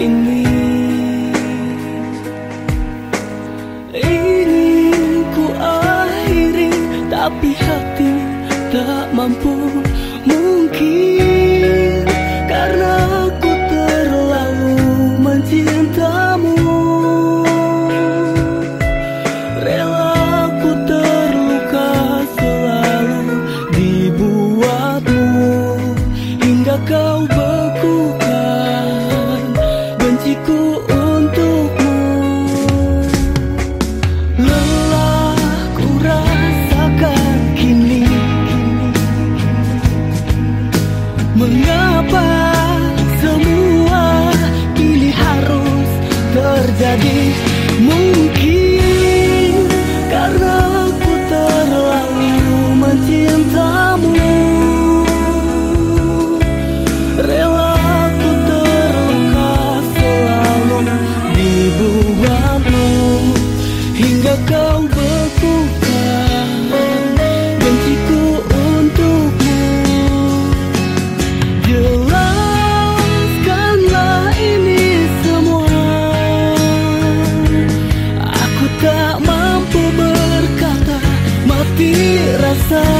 ini. Ingin ku akhiri Tapi hati tak mampu mungkin. Terjadi Mungkin razón.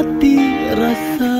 hati rasa.